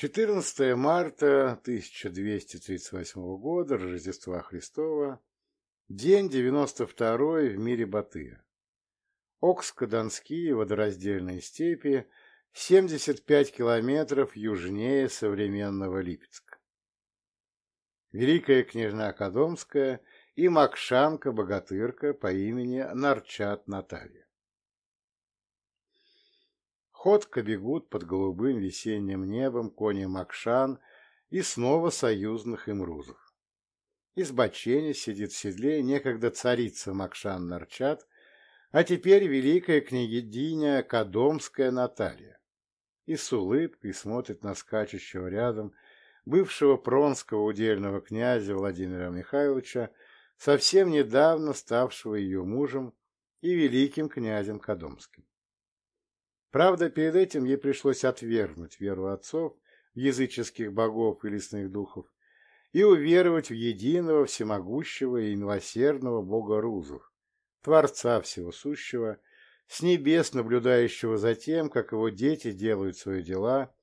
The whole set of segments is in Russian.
14 марта 1238 года, Рождества Христова, день 92 в мире Батыя. Окско-Донские водораздельные степи, 75 километров южнее современного Липецка. Великая княжна Кадомская и Макшанка-богатырка по имени Нарчат Наталья. Ходко бегут под голубым весенним небом кони Макшан и снова союзных им рузов. Из бочени сидит в седле некогда царица Макшан Нарчат, а теперь великая княгиня Кадомская Наталья. И с улыбкой смотрит на скачущего рядом бывшего пронского удельного князя Владимира Михайловича, совсем недавно ставшего ее мужем и великим князем Кадомским. Правда, перед этим ей пришлось отвергнуть веру отцов, языческих богов и лесных духов, и уверовать в единого, всемогущего и милосердного бога Рузов, Творца всего сущего, с небес наблюдающего за тем, как его дети делают свои дела,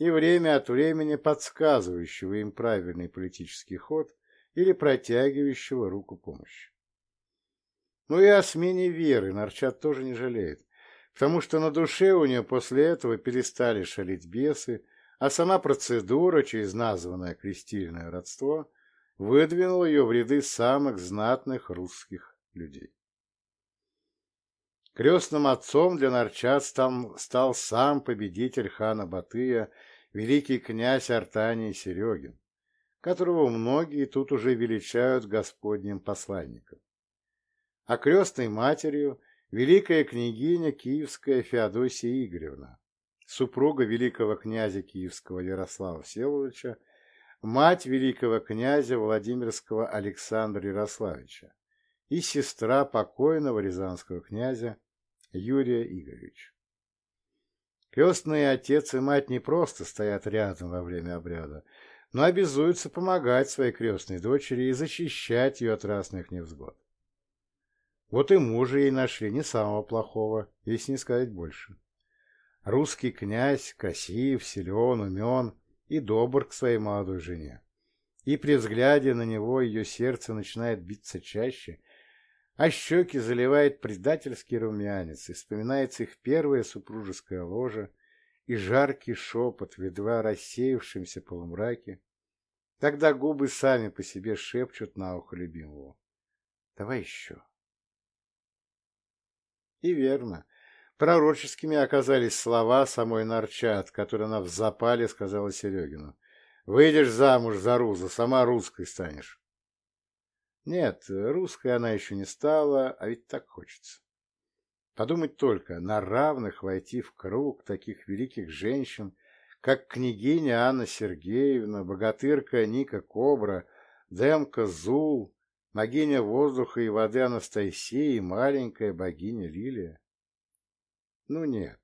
и время от времени подсказывающего им правильный политический ход или протягивающего руку помощи. Но и о смене веры Нарчат тоже не жалеет потому что на душе у нее после этого перестали шалить бесы, а сама процедура через названное крестильное родство выдвинула ее в ряды самых знатных русских людей. Крестным отцом для нарчат стал, стал сам победитель хана Батыя, великий князь Артаний Серегин, которого многие тут уже величают господним посланником. А крестной матерью великая княгиня Киевская Феодосия Игоревна, супруга великого князя Киевского Ярослава Всеволодовича, мать великого князя Владимирского Александра Ярославича и сестра покойного рязанского князя Юрия Игоревича. Крестные отец и мать не просто стоят рядом во время обряда, но обязуются помогать своей крестной дочери и защищать ее от разных невзгод. Вот и мужа ей нашли, не самого плохого, если не сказать больше. Русский князь красив, силен, умен и добр к своей молодой жене. И при взгляде на него ее сердце начинает биться чаще, а щеки заливает предательский румянец, и вспоминается их первое супружеское ложе и жаркий шепот в едва рассеявшемся полумраке. Тогда губы сами по себе шепчут на ухо любимого. «Давай еще». И верно. Пророческими оказались слова самой Нарчат, которые она в запале сказала Серегину. «Выйдешь замуж за Руза, сама русской станешь». Нет, русской она еще не стала, а ведь так хочется. Подумать только, на равных войти в круг таких великих женщин, как княгиня Анна Сергеевна, богатырка Ника Кобра, Демка Зул, богиня воздуха и воды Анастасия и маленькая богиня Лилия. Ну нет,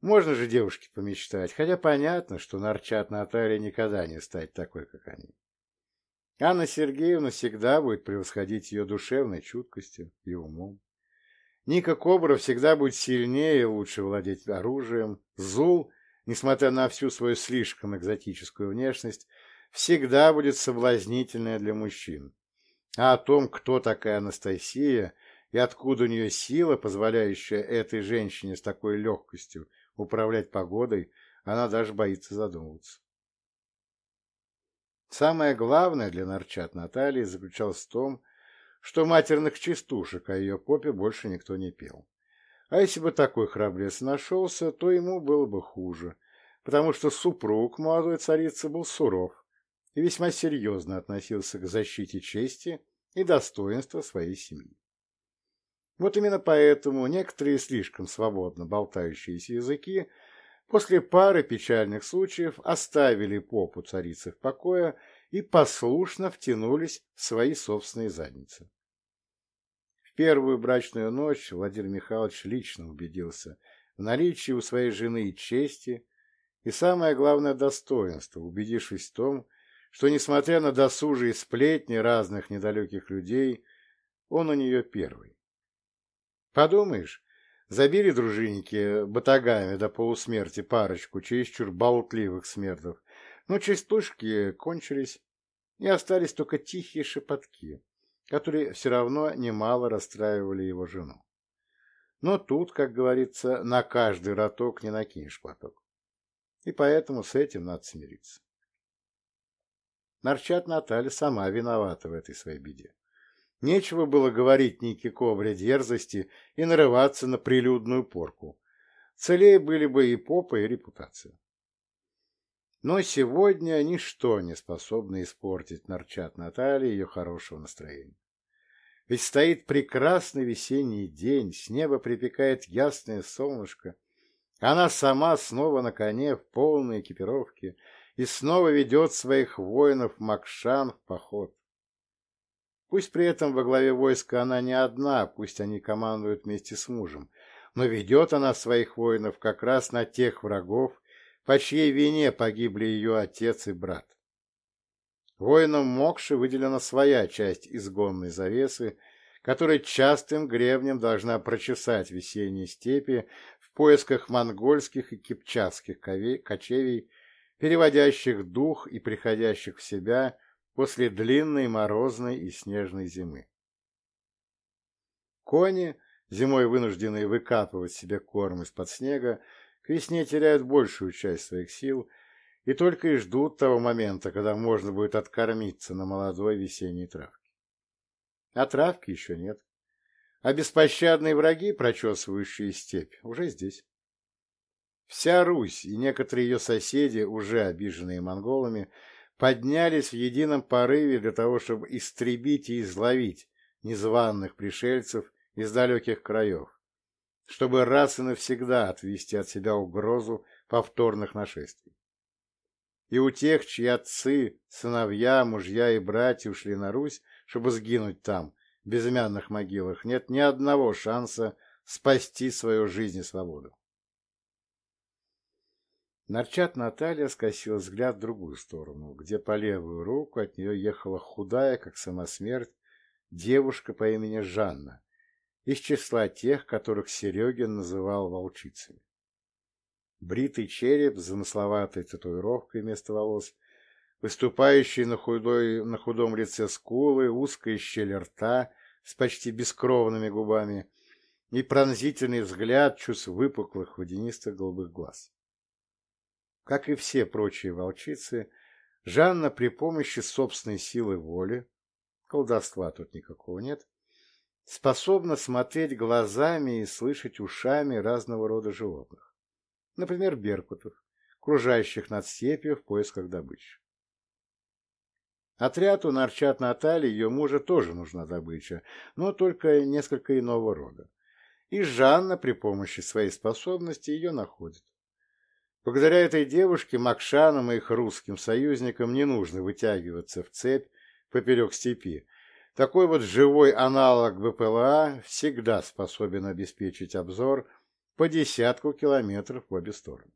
можно же девушке помечтать, хотя понятно, что Нарчат Наталья никогда не стать такой, как они. Анна Сергеевна всегда будет превосходить ее душевной чуткостью и умом. Ника Кобра всегда будет сильнее и лучше владеть оружием. Зул, несмотря на всю свою слишком экзотическую внешность, всегда будет соблазнительная для мужчин. А о том, кто такая Анастасия и откуда у нее сила, позволяющая этой женщине с такой легкостью управлять погодой, она даже боится задумываться. Самое главное для нарчат Натальи заключалось в том, что матерных частушек о ее попе больше никто не пел. А если бы такой храбрец нашелся, то ему было бы хуже, потому что супруг молодой царицы был суров, и весьма серьезно относился к защите чести и достоинства своей семьи. Вот именно поэтому некоторые слишком свободно болтающиеся языки после пары печальных случаев оставили попу царицы в покое и послушно втянулись в свои собственные задницы. В первую брачную ночь Владимир Михайлович лично убедился в наличии у своей жены чести, и самое главное достоинство, убедившись в том, что, несмотря на досужие сплетни разных недалеких людей, он у нее первый. Подумаешь, Забили дружинники батагами до полусмерти парочку чересчур болтливых смертов, но частушки кончились, и остались только тихие шепотки, которые все равно немало расстраивали его жену. Но тут, как говорится, на каждый роток не накинешь платок. И поэтому с этим надо смириться. Нарчат Наталья сама виновата в этой своей беде. Нечего было говорить Нике Ковре дерзости и нарываться на прилюдную порку. Целее были бы и попа, и репутация. Но сегодня ничто не способно испортить Нарчат Натальи ее хорошего настроения. Ведь стоит прекрасный весенний день, с неба припекает ясное солнышко, она сама снова на коне в полной экипировке и снова ведет своих воинов Макшан в поход. Пусть при этом во главе войска она не одна, пусть они командуют вместе с мужем, но ведет она своих воинов как раз на тех врагов, по чьей вине погибли ее отец и брат. Воинам Мокши выделена своя часть изгонной завесы, которая частым гребнем должна прочесать весенние степи в поисках монгольских и кипчакских кочевий, переводящих дух и приходящих в себя после длинной морозной и снежной зимы. Кони, зимой вынужденные выкапывать себе корм из-под снега, к весне теряют большую часть своих сил и только и ждут того момента, когда можно будет откормиться на молодой весенней травке. А травки еще нет. А беспощадные враги, прочесывающие степь, уже здесь. Вся Русь и некоторые ее соседи, уже обиженные монголами, поднялись в едином порыве для того, чтобы истребить и изловить незваных пришельцев из далеких краев, чтобы раз и навсегда отвести от себя угрозу повторных нашествий. И у тех, чьи отцы, сыновья, мужья и братья ушли на Русь, чтобы сгинуть там, в безымянных могилах, нет ни одного шанса спасти свою жизнь и свободу. Нарчат Наталья скосила взгляд в другую сторону, где по левую руку от нее ехала худая, как сама смерть, девушка по имени Жанна, из числа тех, которых Серегин называл волчицами. Бритый череп с замысловатой татуировкой вместо волос, выступающие на, худой, на худом лице скулы, узкая щель рта с почти бескровными губами и пронзительный взгляд чувств выпуклых водянистых голубых глаз. Как и все прочие волчицы, Жанна при помощи собственной силы воли, колдовства тут никакого нет, способна смотреть глазами и слышать ушами разного рода животных. Например, беркутов, кружащих над степью в поисках добычи. Отряду нарчат Натальи ее мужа тоже нужна добыча, но только несколько иного рода. И Жанна при помощи своей способности ее находит. Благодаря этой девушке Макшанам и их русским союзникам не нужно вытягиваться в цепь поперек степи. Такой вот живой аналог БПЛА всегда способен обеспечить обзор по десятку километров в обе стороны.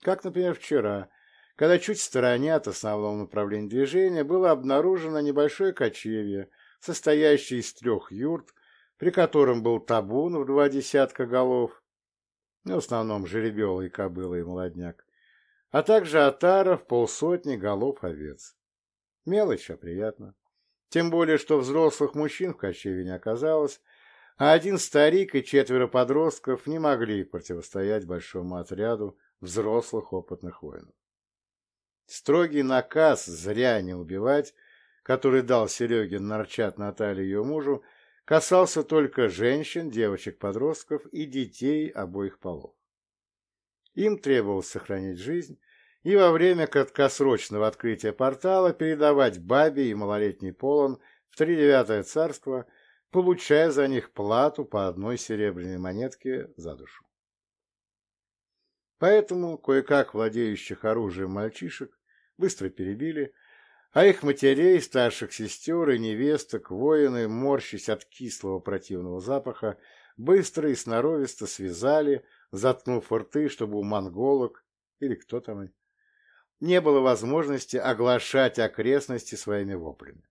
Как, например, вчера, когда чуть в стороне от основного направления движения было обнаружено небольшое кочевье, состоящее из трех юрт, при котором был табун в два десятка голов, в основном жеребелый, кобыла и молодняк, а также отаров полсотни голов овец. Мелочь, а приятно. Тем более, что взрослых мужчин в кочеве не оказалось, а один старик и четверо подростков не могли противостоять большому отряду взрослых опытных воинов. Строгий наказ «зря не убивать», который дал Серегин Нарчат Наталье ее мужу, касался только женщин, девочек-подростков и детей обоих полов. Им требовалось сохранить жизнь и во время краткосрочного открытия портала передавать бабе и малолетний полон в тридевятое царство, получая за них плату по одной серебряной монетке за душу. Поэтому кое-как владеющих оружием мальчишек быстро перебили, а их матерей, старших сестер и невесток воины, морщась от кислого противного запаха, быстро и сноровисто связали, заткнув рты, чтобы у монголок, или кто там, не было возможности оглашать окрестности своими воплями.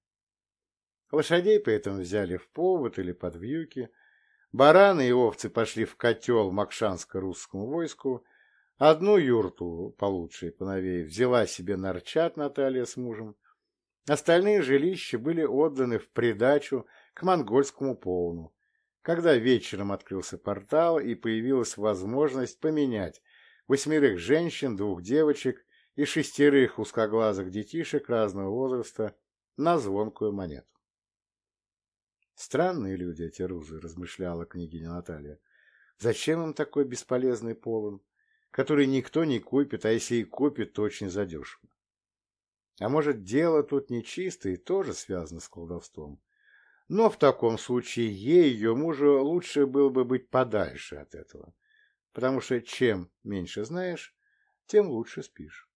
Лошадей при этом взяли в повод или под вьюки, Бараны и овцы пошли в котел макшанско-русскому войску, одну юрту получше и поновее взяла себе нарчат Наталья с мужем, остальные жилища были отданы в придачу к монгольскому полну, когда вечером открылся портал и появилась возможность поменять восьмерых женщин, двух девочек и шестерых узкоглазых детишек разного возраста на звонкую монету. Странные люди эти рузы, размышляла княгиня Наталья. Зачем им такой бесполезный полон, который никто не купит, а если и купит, то очень задешево? А может, дело тут нечисто и тоже связано с колдовством? Но в таком случае ей, ее мужу, лучше было бы быть подальше от этого, потому что чем меньше знаешь, тем лучше спишь.